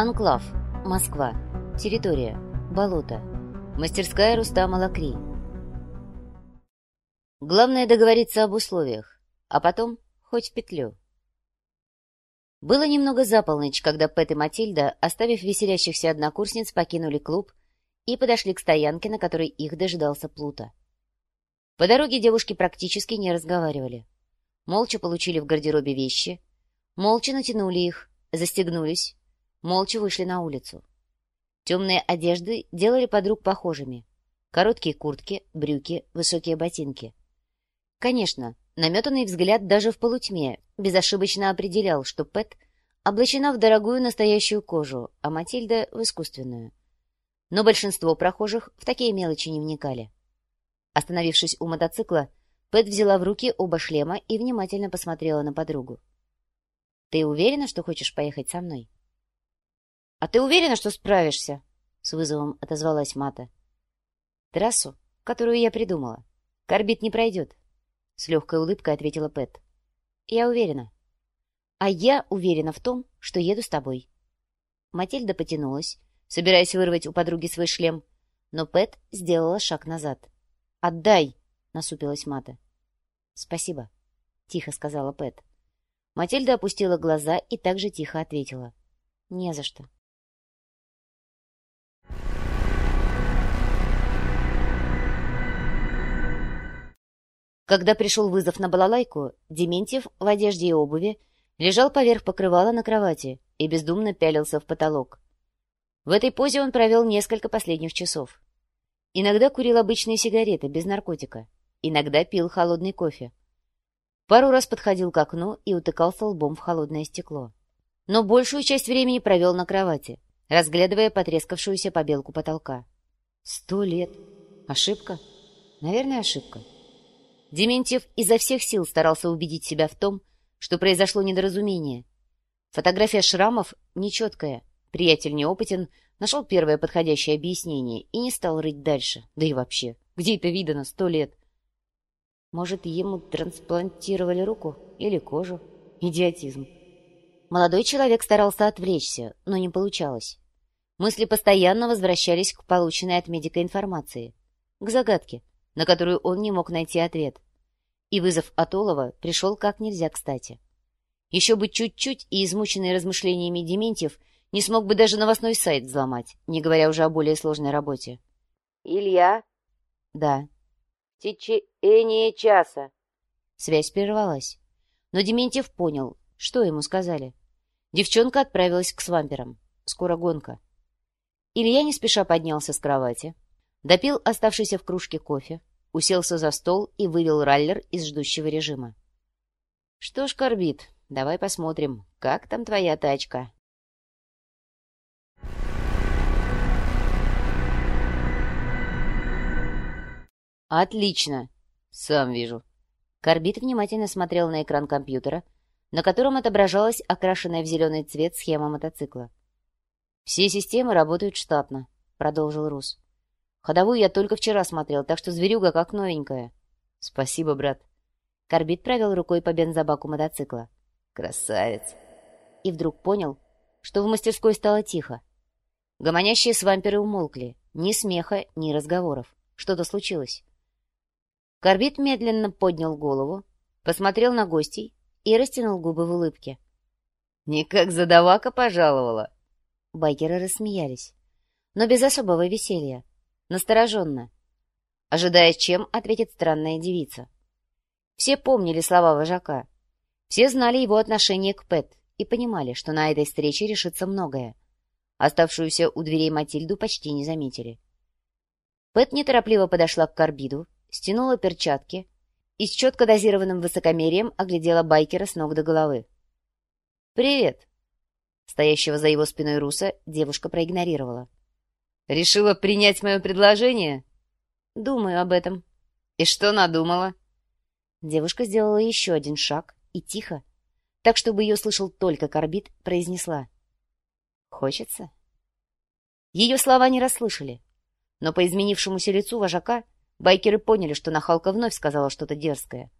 Анклав. Москва. Территория. Болото. Мастерская Рустама Лакри. Главное договориться об условиях, а потом хоть в петлю. Было немного за полночь, когда Пэт и Матильда, оставив веселящихся однокурсниц, покинули клуб и подошли к стоянке, на которой их дожидался Плута. По дороге девушки практически не разговаривали. Молча получили в гардеробе вещи, молча натянули их, застегнулись, молча вышли на улицу. Темные одежды делали подруг похожими. Короткие куртки, брюки, высокие ботинки. Конечно, наметанный взгляд даже в полутьме безошибочно определял, что Пэт облачена в дорогую настоящую кожу, а Матильда — в искусственную. Но большинство прохожих в такие мелочи не вникали. Остановившись у мотоцикла, Пэт взяла в руки оба шлема и внимательно посмотрела на подругу. «Ты уверена, что хочешь поехать со мной?» «А ты уверена, что справишься?» — с вызовом отозвалась Мата. «Трассу, которую я придумала. Корбит не пройдет», — с легкой улыбкой ответила Пэт. «Я уверена». «А я уверена в том, что еду с тобой». Матильда потянулась, собираясь вырвать у подруги свой шлем, но Пэт сделала шаг назад. «Отдай!» — насупилась Мата. «Спасибо», — тихо сказала Пэт. Матильда опустила глаза и также тихо ответила. «Не за что». Когда пришел вызов на балалайку, Дементьев в одежде и обуви лежал поверх покрывала на кровати и бездумно пялился в потолок. В этой позе он провел несколько последних часов. Иногда курил обычные сигареты без наркотика, иногда пил холодный кофе. Пару раз подходил к окну и утыкался лбом в холодное стекло. Но большую часть времени провел на кровати, разглядывая потрескавшуюся побелку потолка. Сто лет. Ошибка? Наверное, ошибка. Дементьев изо всех сил старался убедить себя в том, что произошло недоразумение. Фотография шрамов нечеткая. Приятель неопытен, нашел первое подходящее объяснение и не стал рыть дальше. Да и вообще, где это видано сто лет? Может, ему трансплантировали руку или кожу? Идиотизм. Молодой человек старался отвлечься, но не получалось. Мысли постоянно возвращались к полученной от медика информации. К загадке, на которую он не мог найти ответ. И вызов Атолова пришел как нельзя кстати. Еще бы чуть-чуть, и измученный размышлениями Дементьев не смог бы даже новостной сайт взломать, не говоря уже о более сложной работе. «Илья?» «Да». «В течение часа». Связь прервалась. Но Дементьев понял, что ему сказали. Девчонка отправилась к свамперам. Скоро гонка. Илья не спеша поднялся с кровати, допил оставшийся в кружке кофе, уселся за стол и вывел раллер из ждущего режима. «Что ж, Корбит, давай посмотрим, как там твоя тачка?» «Отлично! Сам вижу». Корбит внимательно смотрел на экран компьютера, на котором отображалась окрашенная в зеленый цвет схема мотоцикла. «Все системы работают штатно», — продолжил Рус. Ходовую я только вчера смотрел, так что зверюга как новенькая. — Спасибо, брат. Корбит провел рукой по бензобаку мотоцикла. — Красавец. И вдруг понял, что в мастерской стало тихо. Гомонящие свамперы умолкли. Ни смеха, ни разговоров. Что-то случилось. Корбит медленно поднял голову, посмотрел на гостей и растянул губы в улыбке. — Не как задавака пожаловала. Байкеры рассмеялись, но без особого веселья настороженно, ожидая, чем ответит странная девица. Все помнили слова вожака, все знали его отношение к Пэт и понимали, что на этой встрече решится многое. Оставшуюся у дверей Матильду почти не заметили. Пэт неторопливо подошла к карбиду, стянула перчатки и с четко дозированным высокомерием оглядела байкера с ног до головы. «Привет!» Стоящего за его спиной Руса девушка проигнорировала. Решила принять мое предложение? Думаю об этом. И что надумала? Девушка сделала еще один шаг и тихо, так, чтобы ее слышал только Корбит, произнесла. Хочется? Ее слова не расслышали, но по изменившемуся лицу вожака байкеры поняли, что нахалка вновь сказала что-то дерзкое.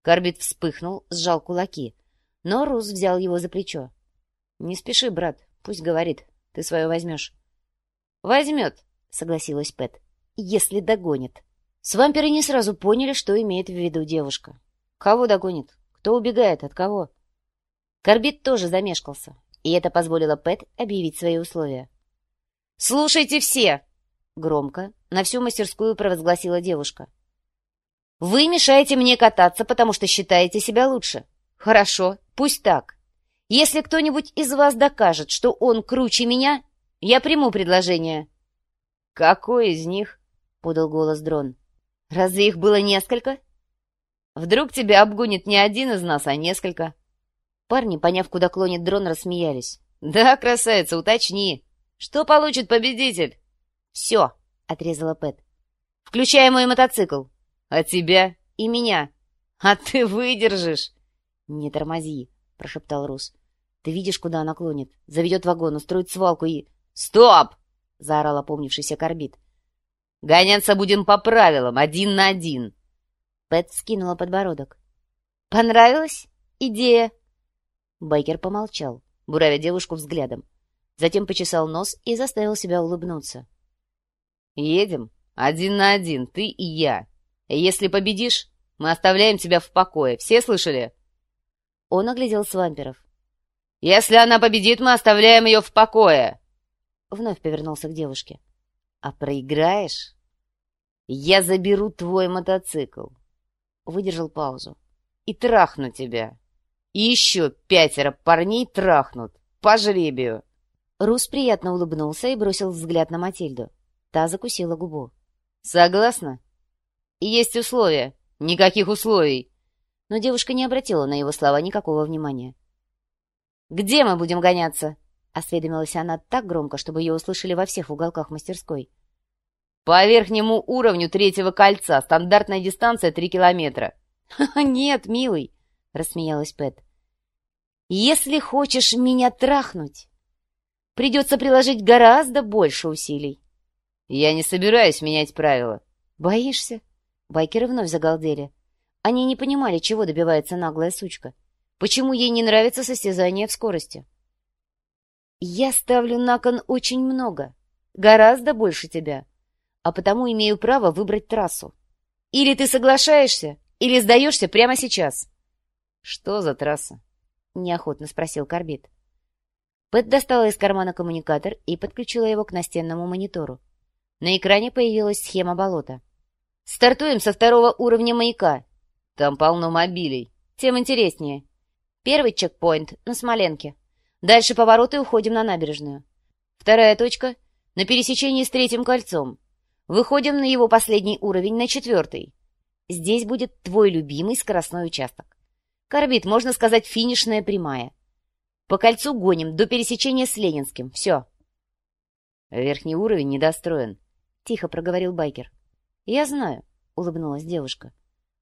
Корбит вспыхнул, сжал кулаки, но Рус взял его за плечо. — Не спеши, брат, пусть говорит, ты свое возьмешь. Возьмет, согласилась Пэт, если догонит. Свамперы не сразу поняли, что имеет в виду девушка. Кого догонит? Кто убегает? От кого? Корбит тоже замешкался, и это позволило Пэт объявить свои условия. «Слушайте все!» — громко на всю мастерскую провозгласила девушка. «Вы мешаете мне кататься, потому что считаете себя лучше. Хорошо, пусть так. Если кто-нибудь из вас докажет, что он круче меня, я приму предложение». «Какой из них?» — подал голос Дрон. «Разве их было несколько?» «Вдруг тебя обгонит не один из нас, а несколько?» Парни, поняв, куда клонит дрон, рассмеялись. «Да, красавица, уточни. Что получит победитель?» «Все», — отрезала Пэт. «Включая мой мотоцикл. А тебя и меня. А ты выдержишь!» «Не тормози», — прошептал Рус. «Ты видишь, куда она клонит? Заведет вагон, устроит свалку и...» «Стоп!» — заорал опомнившийся Корбит. «Гоняться будем по правилам, один на один!» Пэт скинула подбородок. «Понравилась идея?» Байкер помолчал, буравя девушку взглядом. Затем почесал нос и заставил себя улыбнуться. «Едем. Один на один, ты и я. Если победишь, мы оставляем тебя в покое. Все слышали?» Он оглядел свамперов. «Если она победит, мы оставляем ее в покое!» Вновь повернулся к девушке. «А проиграешь? Я заберу твой мотоцикл!» Выдержал паузу. «И трахну тебя!» И еще пятеро парней трахнут. По жребию. Рус приятно улыбнулся и бросил взгляд на Матильду. Та закусила губу. «Согласна?» «Есть условия». «Никаких условий». Но девушка не обратила на его слова никакого внимания. «Где мы будем гоняться?» — осведомилась она так громко, чтобы ее услышали во всех уголках мастерской. «По верхнему уровню третьего кольца. Стандартная дистанция — три километра». «Нет, милый», — рассмеялась Пэт. Если хочешь меня трахнуть, придется приложить гораздо больше усилий. Я не собираюсь менять правила. Боишься? Байкеры вновь загалдели. Они не понимали, чего добивается наглая сучка. Почему ей не нравится состязание в скорости? Я ставлю на кон очень много, гораздо больше тебя, а потому имею право выбрать трассу. Или ты соглашаешься, или сдаешься прямо сейчас. Что за трасса? неохотно спросил Корбит. Пэт достала из кармана коммуникатор и подключила его к настенному монитору. На экране появилась схема болота. «Стартуем со второго уровня маяка. Там полно мобилей. Тем интереснее. Первый чекпоинт на Смоленке. Дальше повороты уходим на набережную. Вторая точка — на пересечении с третьим кольцом. Выходим на его последний уровень, на четвертый. Здесь будет твой любимый скоростной участок. Корбит, можно сказать, финишная прямая. По кольцу гоним до пересечения с Ленинским. Все. Верхний уровень недостроен, — тихо проговорил байкер. Я знаю, — улыбнулась девушка.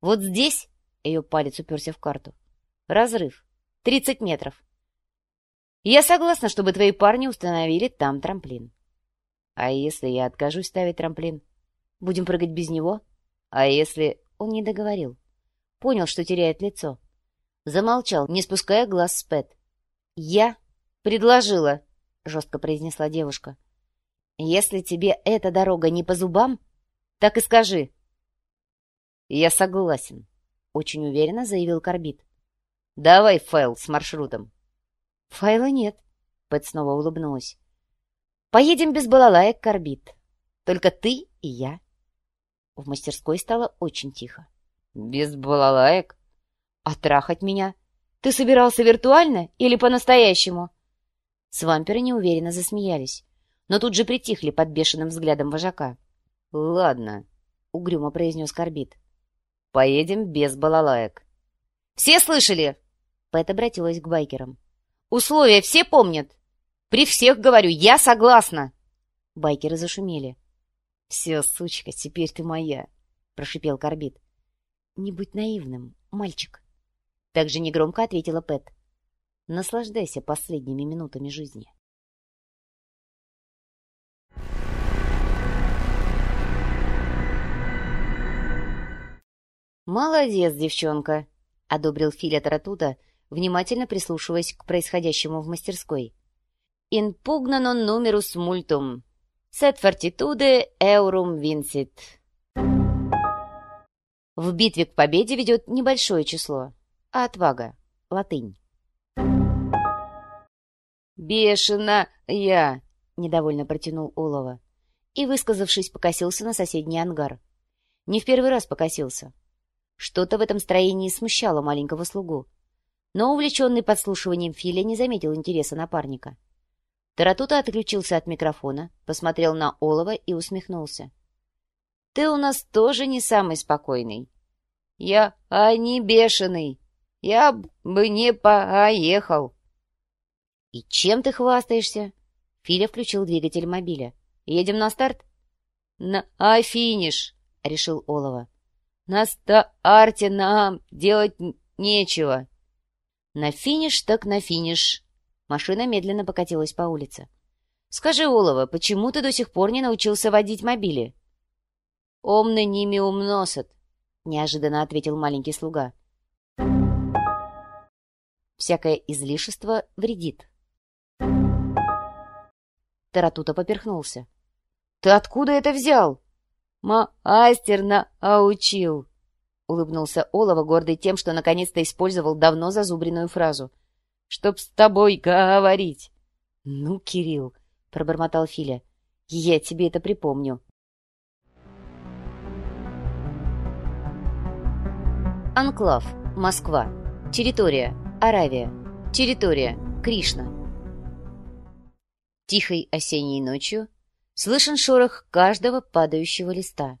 Вот здесь, — ее палец уперся в карту, — разрыв. Тридцать метров. Я согласна, чтобы твои парни установили там трамплин. А если я откажусь ставить трамплин? Будем прыгать без него? А если... Он не договорил. Понял, что теряет лицо. Замолчал, не спуская глаз с Пэт. «Я предложила», — жестко произнесла девушка. «Если тебе эта дорога не по зубам, так и скажи». «Я согласен», — очень уверенно заявил Корбит. «Давай файл с маршрутом». «Файла нет», — Пэт снова улыбнулась. «Поедем без балалаек, Корбит. Только ты и я». В мастерской стало очень тихо. «Без балалаек?» «А трахать меня? Ты собирался виртуально или по-настоящему?» Свамперы неуверенно засмеялись, но тут же притихли под бешеным взглядом вожака. «Ладно», — угрюмо произнес Корбит. «Поедем без балалаек». «Все слышали?» Пэт обратилась к байкерам. «Условия все помнят?» «При всех говорю, я согласна!» Байкеры зашумели. «Все, сучка, теперь ты моя!» — прошипел Корбит. «Не будь наивным, мальчик!» Также негромко ответила Пэт. Наслаждайся последними минутами жизни. «Молодец, девчонка!» — одобрил Филя Таратута, внимательно прислушиваясь к происходящему в мастерской. «Инпугна non numerus multum, sed fortitude eurum vincit». В битве к победе ведет небольшое число, а отвага — латынь. «Бешено я!» — недовольно протянул Олова и, высказавшись, покосился на соседний ангар. Не в первый раз покосился. Что-то в этом строении смущало маленького слугу, но увлеченный подслушиванием Филя не заметил интереса напарника. Таратута отключился от микрофона, посмотрел на Олова и усмехнулся. — Ты у нас тоже не самый спокойный. — Я, а не бешеный. Я бы не поехал. — И чем ты хвастаешься? Филя включил двигатель мобиля. — Едем на старт? — На а финиш, — решил Олова. — На старте нам делать нечего. — На финиш так на финиш. Машина медленно покатилась по улице. — Скажи, Олова, почему ты до сих пор не научился водить мобили? — Омны ними умносят, — неожиданно ответил маленький слуга. Всякое излишество вредит. Таратута поперхнулся. — Ты откуда это взял? — Мастер научил, — улыбнулся Олова, гордый тем, что наконец-то использовал давно зазубренную фразу. — Чтоб с тобой говорить. — Ну, Кирилл, — пробормотал Филя, — я тебе это припомню. Анклав, Москва. Территория, Аравия. Территория, Кришна. Тихой осенней ночью слышен шорох каждого падающего листа.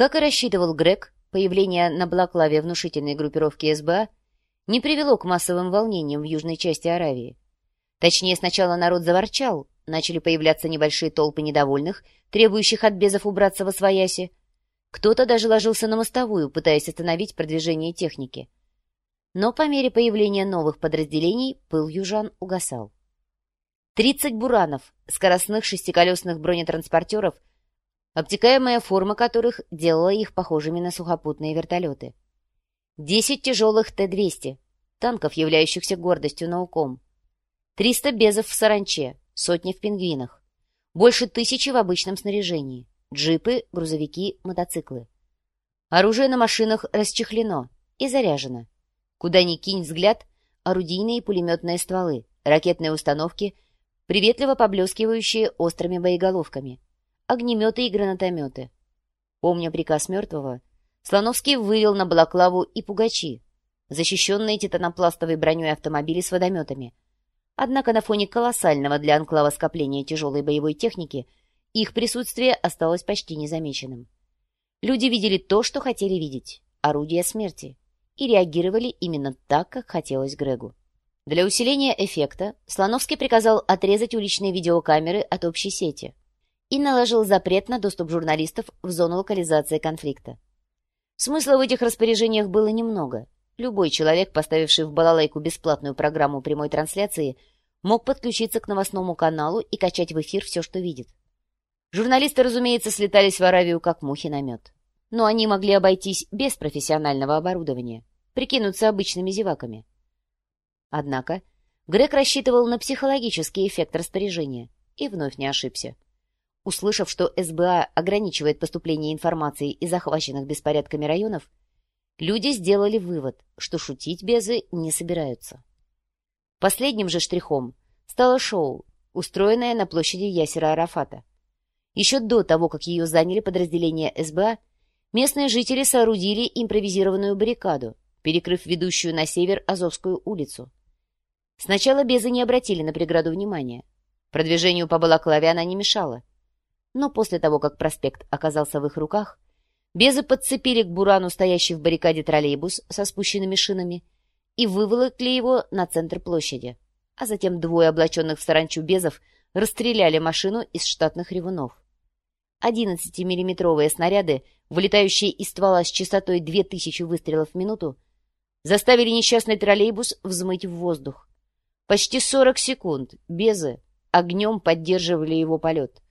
Как и рассчитывал Грег, появление на Блаклаве внушительной группировки СБА не привело к массовым волнениям в южной части Аравии. Точнее, сначала народ заворчал, начали появляться небольшие толпы недовольных, требующих от безов убраться во свояси. Кто-то даже ложился на мостовую, пытаясь остановить продвижение техники. Но по мере появления новых подразделений пыл южан угасал. 30 буранов, скоростных шестиколесных бронетранспортеров, обтекаемая форма которых делала их похожими на сухопутные вертолеты. 10 тяжелых Т-200, танков, являющихся гордостью науком. 300 безов в саранче, сотни в пингвинах. Больше тысячи в обычном снаряжении. Джипы, грузовики, мотоциклы. Оружие на машинах расчехлено и заряжено. Куда ни кинь взгляд, орудийные и пулеметные стволы, ракетные установки — приветливо поблескивающие острыми боеголовками, огнеметы и гранатометы. Помня приказ мертвого, Слоновский вывел на Балаклаву и Пугачи, защищенные титанопластовой броней автомобили с водометами. Однако на фоне колоссального для анклава скопления тяжелой боевой техники их присутствие осталось почти незамеченным. Люди видели то, что хотели видеть — орудия смерти, и реагировали именно так, как хотелось Грегу. Для усиления эффекта Слоновский приказал отрезать уличные видеокамеры от общей сети и наложил запрет на доступ журналистов в зону локализации конфликта. Смысла в этих распоряжениях было немного. Любой человек, поставивший в балалайку бесплатную программу прямой трансляции, мог подключиться к новостному каналу и качать в эфир все, что видит. Журналисты, разумеется, слетались в Аравию как мухи на мед. Но они могли обойтись без профессионального оборудования, прикинуться обычными зеваками. Однако Грег рассчитывал на психологический эффект распоряжения и вновь не ошибся. Услышав, что СБА ограничивает поступление информации из захваченных беспорядками районов, люди сделали вывод, что шутить безы не собираются. Последним же штрихом стало шоу, устроенное на площади Ясера Арафата. Еще до того, как ее заняли подразделения СБА, местные жители соорудили импровизированную баррикаду, перекрыв ведущую на север Азовскую улицу. Сначала безы не обратили на преграду внимания. Продвижению по Балаклаве она не мешала. Но после того, как проспект оказался в их руках, безы подцепили к Бурану стоящий в баррикаде троллейбус со спущенными шинами и выволокли его на центр площади. А затем двое облаченных в саранчу безов расстреляли машину из штатных ревунов. 11-миллиметровые снаряды, вылетающие из ствола с частотой 2000 выстрелов в минуту, заставили несчастный троллейбус взмыть в воздух. Почти 40 секунд безы огнем поддерживали его полет,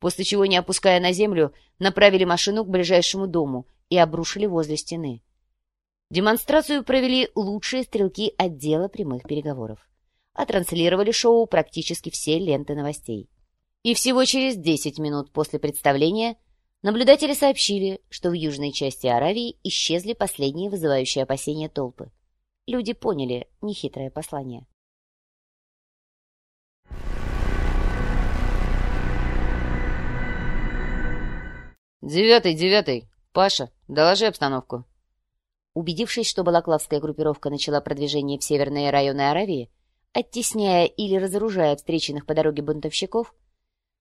после чего, не опуская на землю, направили машину к ближайшему дому и обрушили возле стены. Демонстрацию провели лучшие стрелки отдела прямых переговоров. а транслировали шоу практически все ленты новостей. И всего через 10 минут после представления наблюдатели сообщили, что в южной части Аравии исчезли последние вызывающие опасения толпы. Люди поняли нехитрое послание. «Девятый, девятый! Паша, доложи обстановку!» Убедившись, что балаклавская группировка начала продвижение в северные районы Аравии, оттесняя или разоружая встреченных по дороге бунтовщиков,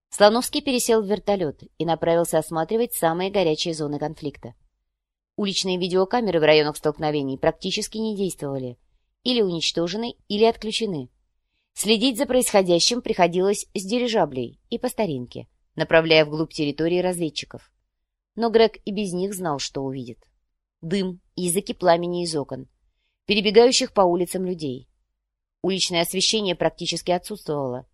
Слоновский пересел в вертолет и направился осматривать самые горячие зоны конфликта. Уличные видеокамеры в районах столкновений практически не действовали, или уничтожены, или отключены. Следить за происходящим приходилось с дирижаблей и по старинке, направляя вглубь территории разведчиков. Но Грег и без них знал, что увидит. Дым языки пламени из окон, перебегающих по улицам людей. Уличное освещение практически отсутствовало.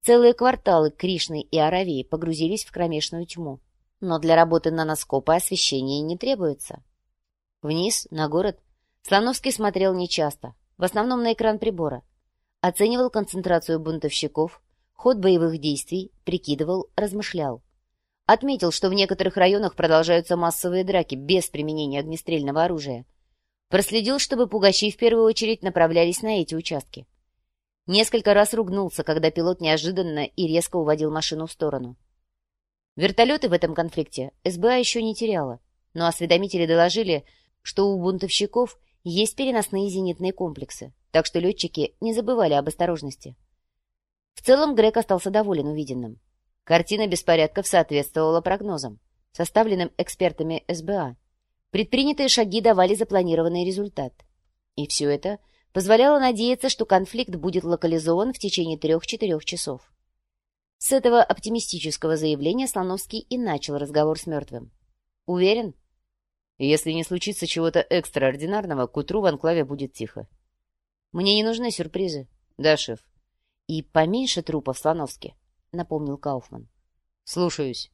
Целые кварталы Кришны и Аравии погрузились в кромешную тьму. Но для работы наноскопа освещение не требуется. Вниз, на город, Слоновский смотрел нечасто, в основном на экран прибора. Оценивал концентрацию бунтовщиков, ход боевых действий, прикидывал, размышлял. Отметил, что в некоторых районах продолжаются массовые драки без применения огнестрельного оружия. Проследил, чтобы пугачи в первую очередь направлялись на эти участки. Несколько раз ругнулся, когда пилот неожиданно и резко уводил машину в сторону. Вертолеты в этом конфликте СБА еще не теряла, но осведомители доложили, что у бунтовщиков есть переносные зенитные комплексы, так что летчики не забывали об осторожности. В целом Грег остался доволен увиденным. Картина беспорядков соответствовала прогнозам, составленным экспертами СБА. Предпринятые шаги давали запланированный результат. И все это позволяло надеяться, что конфликт будет локализован в течение трех-четырех часов. С этого оптимистического заявления Слоновский и начал разговор с мертвым. «Уверен?» «Если не случится чего-то экстраординарного, к утру в анклаве будет тихо». «Мне не нужны сюрпризы». «Да, шеф». «И поменьше трупов, Слоновский», — напомнил Кауфман. «Слушаюсь».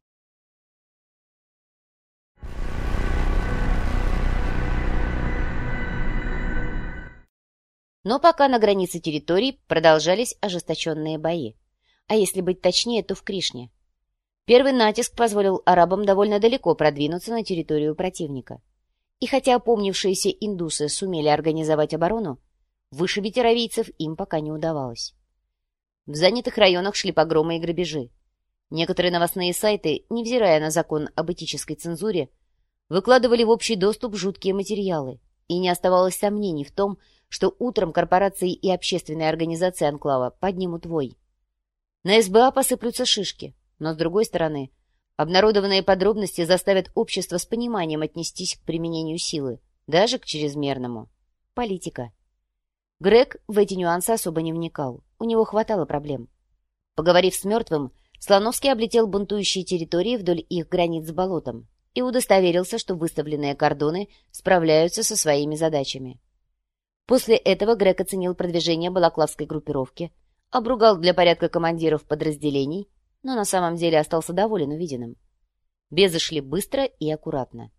Но пока на границе территорий продолжались ожесточенные бои а если быть точнее, то в Кришне. Первый натиск позволил арабам довольно далеко продвинуться на территорию противника. И хотя опомнившиеся индусы сумели организовать оборону, вышибить аравийцев им пока не удавалось. В занятых районах шли погромы и грабежи. Некоторые новостные сайты, невзирая на закон об этической цензуре, выкладывали в общий доступ жуткие материалы, и не оставалось сомнений в том, что утром корпорации и общественные организации Анклава поднимут вой. На СБА посыплются шишки, но, с другой стороны, обнародованные подробности заставят общество с пониманием отнестись к применению силы, даже к чрезмерному. Политика. Грег в эти нюансы особо не вникал, у него хватало проблем. Поговорив с мертвым, Слоновский облетел бунтующие территории вдоль их границ с болотом и удостоверился, что выставленные кордоны справляются со своими задачами. После этого Грег оценил продвижение балаклавской группировки – обругал для порядка командиров подразделений, но на самом деле остался доволен увиденным. Безы шли быстро и аккуратно.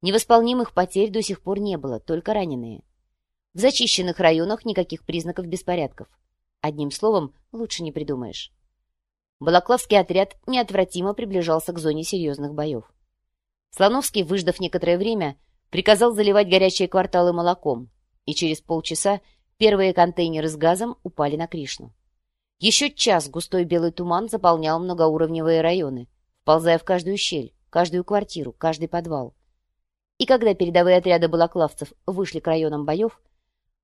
Невосполнимых потерь до сих пор не было, только раненые. В зачищенных районах никаких признаков беспорядков. Одним словом, лучше не придумаешь. Балаклавский отряд неотвратимо приближался к зоне серьезных боев. Слоновский, выждав некоторое время, приказал заливать горячие кварталы молоком, и через полчаса первые контейнеры с газом упали на Кришну. Еще час густой белый туман заполнял многоуровневые районы, вползая в каждую щель, каждую квартиру, каждый подвал. И когда передовые отряды балаклавцев вышли к районам боев,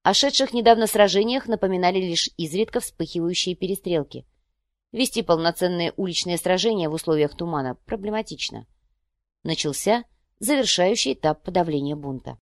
о шедших недавно сражениях напоминали лишь изредка вспыхивающие перестрелки. Вести полноценные уличные сражения в условиях тумана проблематично. Начался завершающий этап подавления бунта.